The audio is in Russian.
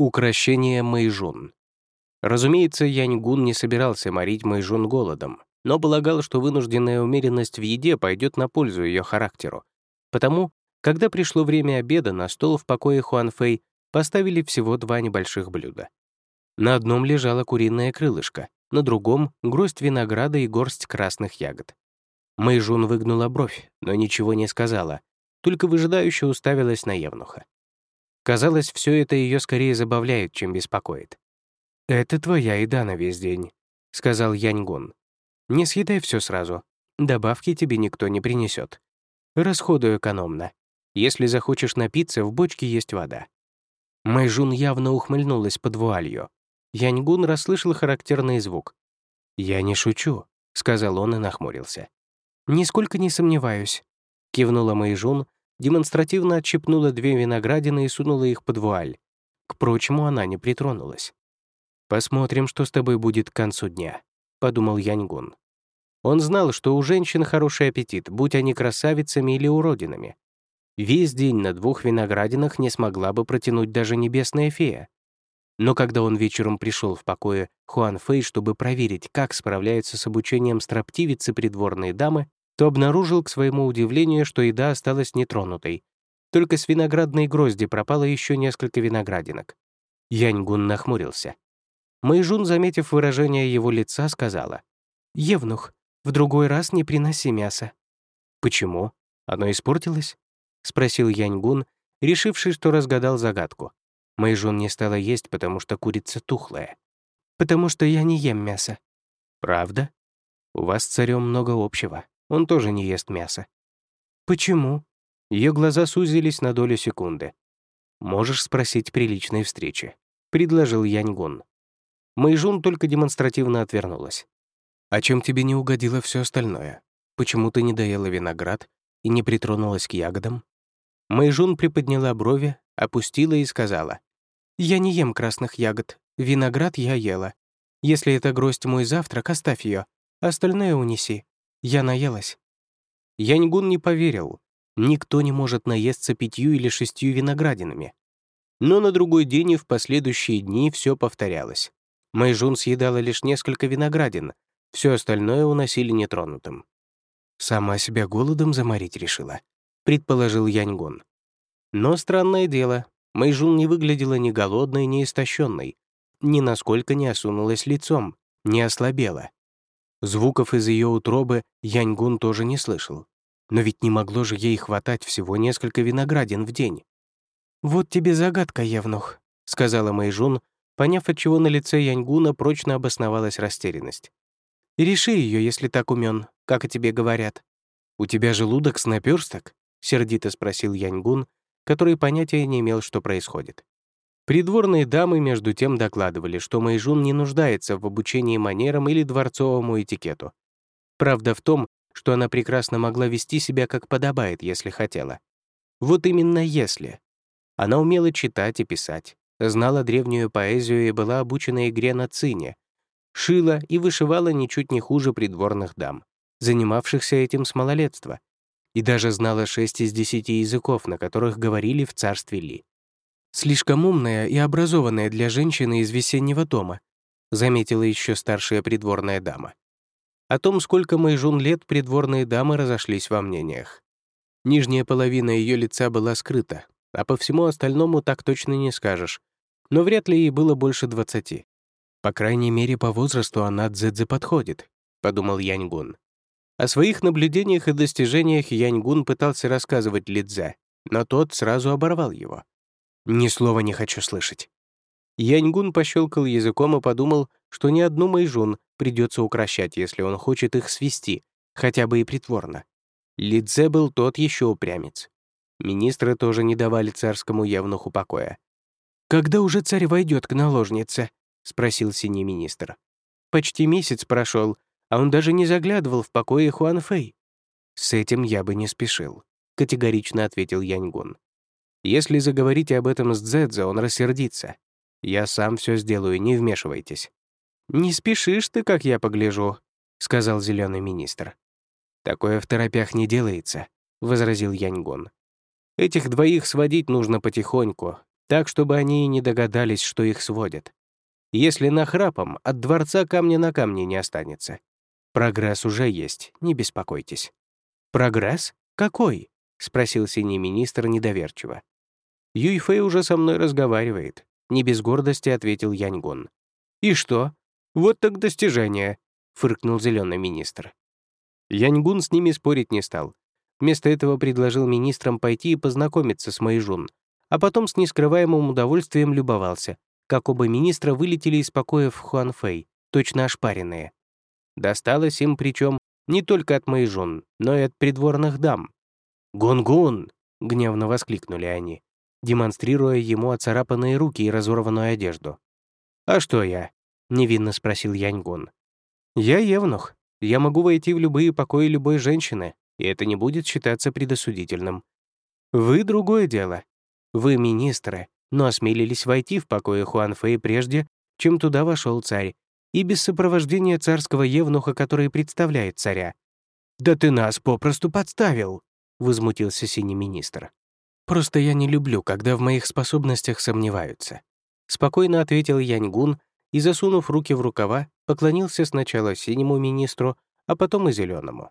Укращение Мэйжун. Разумеется, Яньгун не собирался морить Мэйжун голодом, но полагал, что вынужденная умеренность в еде пойдет на пользу ее характеру. Потому, когда пришло время обеда, на стол в покое Хуанфэй поставили всего два небольших блюда. На одном лежало куриное крылышко, на другом — гроздь винограда и горсть красных ягод. Мэйжун выгнула бровь, но ничего не сказала, только выжидающе уставилась на Евнуха. Казалось, все это ее скорее забавляет, чем беспокоит. «Это твоя еда на весь день», — сказал Яньгун. «Не съедай все сразу. Добавки тебе никто не принесет. Расходуй экономно. Если захочешь напиться, в бочке есть вода». Майжун явно ухмыльнулась под вуалью. Яньгун расслышал характерный звук. «Я не шучу», — сказал он и нахмурился. «Нисколько не сомневаюсь», — кивнула Майжун, демонстративно отщипнула две виноградины и сунула их под вуаль. К прочему, она не притронулась. «Посмотрим, что с тобой будет к концу дня», — подумал Яньгун. Он знал, что у женщин хороший аппетит, будь они красавицами или уродинами. Весь день на двух виноградинах не смогла бы протянуть даже небесная фея. Но когда он вечером пришел в покое Хуан Фэй, чтобы проверить, как справляются с обучением строптивицы придворные дамы, то обнаружил, к своему удивлению, что еда осталась нетронутой. Только с виноградной грозди пропало еще несколько виноградинок. Яньгун нахмурился. Мэйжун, заметив выражение его лица, сказала, «Евнух, в другой раз не приноси мясо». «Почему? Оно испортилось?» — спросил Яньгун, решивший, что разгадал загадку. Мэйжун не стала есть, потому что курица тухлая. «Потому что я не ем мясо». «Правда? У вас с царем много общего», он тоже не ест мясо. Почему? Ее глаза сузились на долю секунды. «Можешь спросить при личной встрече», — предложил Яньгун. Мэйжун только демонстративно отвернулась. «А чем тебе не угодило все остальное? Почему ты не доела виноград и не притронулась к ягодам?» Мэйжун приподняла брови, опустила и сказала. «Я не ем красных ягод. Виноград я ела. Если это гроздь мой завтрак, оставь ее. Остальное унеси. Я наелась. Яньгун не поверил. Никто не может наесться пятью или шестью виноградинами. Но на другой день и в последующие дни все повторялось. Майжун съедала лишь несколько виноградин, все остальное уносили нетронутым. «Сама себя голодом заморить решила», — предположил Яньгун. Но странное дело, Майжун не выглядела ни голодной, ни истощенной, ни насколько не осунулась лицом, не ослабела. Звуков из ее утробы Яньгун тоже не слышал. Но ведь не могло же ей хватать всего несколько виноградин в день. «Вот тебе загадка, Евнух», — сказала Мэйжун, поняв, от чего на лице Яньгуна прочно обосновалась растерянность. «Реши ее, если так умен, как о тебе говорят». «У тебя желудок с наперсток?» — сердито спросил Яньгун, который понятия не имел, что происходит. Придворные дамы между тем докладывали, что Мэйжун не нуждается в обучении манерам или дворцовому этикету. Правда в том, что она прекрасно могла вести себя как подобает, если хотела. Вот именно если. Она умела читать и писать, знала древнюю поэзию и была обучена игре на цине, шила и вышивала ничуть не хуже придворных дам, занимавшихся этим с малолетства, и даже знала шесть из десяти языков, на которых говорили в царстве Ли. «Слишком умная и образованная для женщины из весеннего дома», заметила еще старшая придворная дама. О том, сколько Мэйжун лет придворные дамы разошлись во мнениях. Нижняя половина ее лица была скрыта, а по всему остальному так точно не скажешь. Но вряд ли ей было больше двадцати. По крайней мере, по возрасту она Дзэдзе подходит, подумал Яньгун. О своих наблюдениях и достижениях Яньгун пытался рассказывать Лидзе, но тот сразу оборвал его. Ни слова не хочу слышать. Яньгун пощелкал языком и подумал, что ни одну Мэйжун придется укращать, если он хочет их свести, хотя бы и притворно. Лидзе был тот еще упрямец. Министры тоже не давали царскому явнуху покоя. «Когда уже царь войдет к наложнице?» — спросил синий министр. «Почти месяц прошел, а он даже не заглядывал в покое Хуан Фэй». «С этим я бы не спешил», — категорично ответил Яньгун. Если заговорите об этом с Дзэдзо, он рассердится. Я сам все сделаю, не вмешивайтесь». «Не спешишь ты, как я погляжу», — сказал зеленый министр. «Такое в торопях не делается», — возразил Яньгон. «Этих двоих сводить нужно потихоньку, так, чтобы они и не догадались, что их сводят. Если нахрапом, от дворца камня на камне не останется. Прогресс уже есть, не беспокойтесь». «Прогресс? Какой?» — спросил синий министр недоверчиво. «Юйфэй уже со мной разговаривает», — не без гордости ответил Яньгун. «И что? Вот так достижение», — фыркнул зеленый министр. Яньгун с ними спорить не стал. Вместо этого предложил министрам пойти и познакомиться с Мэйжун, а потом с нескрываемым удовольствием любовался, как оба министра вылетели из покоя в Хуанфэй, точно ошпаренные. Досталось им причем не только от Мэйжун, но и от придворных дам. «Гун-гун!» — гневно воскликнули они, демонстрируя ему оцарапанные руки и разорванную одежду. «А что я?» — невинно спросил Яньгун. «Я евнух. Я могу войти в любые покои любой женщины, и это не будет считаться предосудительным. Вы — другое дело. Вы министры, но осмелились войти в покои Хуанфэй прежде, чем туда вошел царь, и без сопровождения царского евнуха, который представляет царя. «Да ты нас попросту подставил!» — возмутился синий министр. «Просто я не люблю, когда в моих способностях сомневаются», — спокойно ответил Яньгун и, засунув руки в рукава, поклонился сначала синему министру, а потом и зеленому.